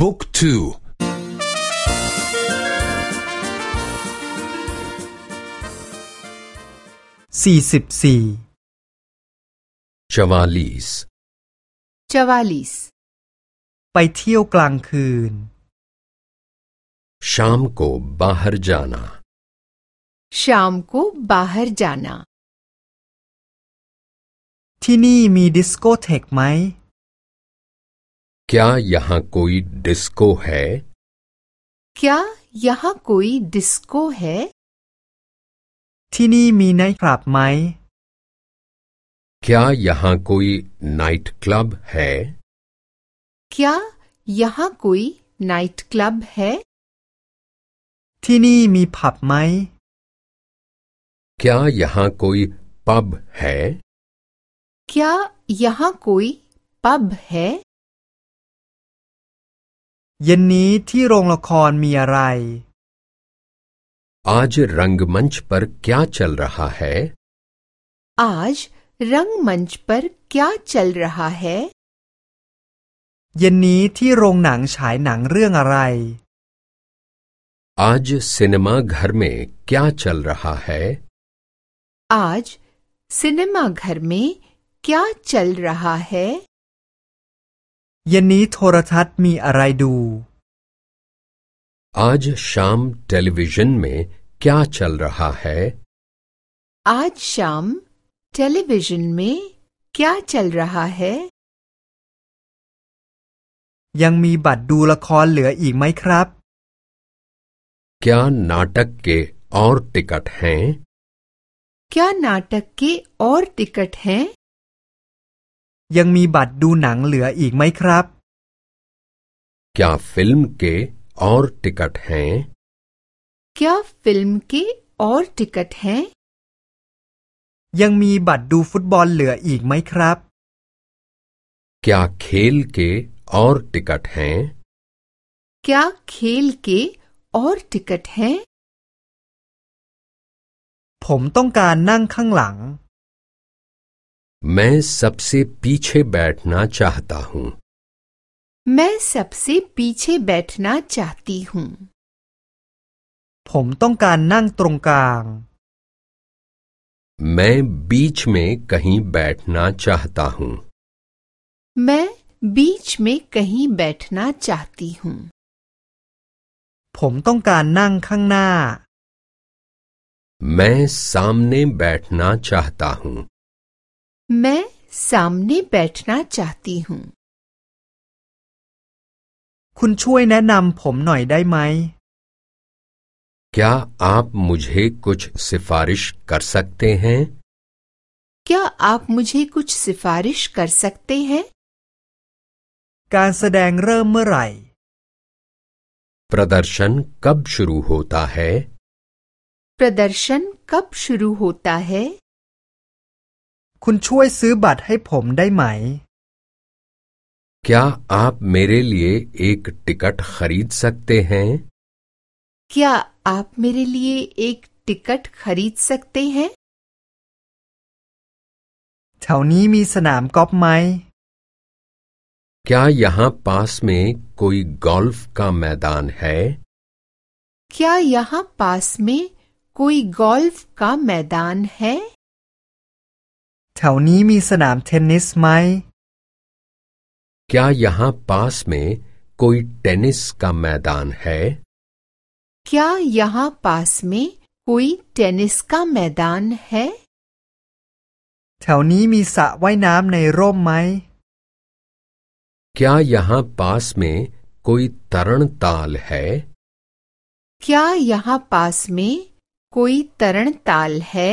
บุ๊กทูสี่สิบสี่ चवालीस चवालीस ไปเที่ยวกลางคืน शाम को बाहर जाना शाम को बाहर जाना ที่นี่มีดิสโกเทกไหม क्या यहाँ कोई डिस्को है क्या यहाँ कोई डिस्को है ที่นี่มีไนท์คลับไหม क्या यहाँ कोई नाइट क्लब है क्या यहाँ कोई नाइट क्लब है ที่นี่มีผับไหม क्या यहाँ कोई पब है क्या यहाँ कोई पब है เย็นนี้ที่โรงละครมีอะไร आज रंगमंच पर क्या चल रहा है आज रंगमंच पर क्या चल रहा है เย็นนี้ที่โรงหนังฉายหนังเรื่องอะไร आज सिनेमा घर में क्या चल रहा है आज सिनेमा घर में क्या चल रहा है เย็นนี้โทรทัศน์มีอะไรดู आज शाम टेलीविजन में क्या चल रहा है आज शाम टेलीविजन में क्या चल रहा है ยังมีบัตรดูละครเหลืออีกไหมครับ क्या नाटक के और टिकट हैं क्या नाटक के और टिकट हैं ยังมีบัตรดูหนังเหลืออีกไหมครับ क्या फिल्म के और टिकट हैं क्या फिल्म के और टिकट हैं ยังมีบัตรดูฟุตบอลเหลืออีกไหมครับ क्या खेल के और टिकट हैं क्या खेल के और टिकट हैं ผมต้องการนั่งข้างหลัง मैं सबसे पीछे बैठना चाहता हूँ मैं सबसे पीछे बैठना चाहती हूँ ผมต้องการนั่งตรงกลาง मैं बीच में कहीं बैठना चाहता हूँ मैं बीच में कहीं बैठना चाहती हूँ ผมต้องการนั่งข้างหน้า मैं सामने बैठना चाहता हूँ मैं सामने बैठना चाहती हूँ คุณช่วยแนะนำผมหน่อยได้ไหม क्या आप मुझे कुछ सिफारिश कर सकते हैं क्या आप मुझे कुछ सिफारिश कर सकते हैं การแสดงเริ่มเมื่อไหร่ प्रदर्शन कब शुरू होता है प्रदर्शन कब शुरू होता है คุณช่วยซื้อบัตรให้ผมได้ไหม क्या आप मेरे लिए एक टिकट खरीद सकते हैं क्या आप मेरे लिए एक टिकट खरीद सकते हैं แถวนี้มีสนามกอล์ฟไหม क्या यहाँ पास में कोई गोल्फ का मैदान है क्या यहाँ पास में कोई गोल्फ का मैदान है แถวนี้มีสนามเทนนิสไหม क्या यहाँ पास में कोई टेनिस का मैदान है क्या यहाँ पास में कोई टेनिस का मैदान है แถวนี้มีสระว่ายน้ำในร่มไหม क्या यहाँ पास में कोई तरण ताल है क्या यहाँ पास में कोई तरण ताल है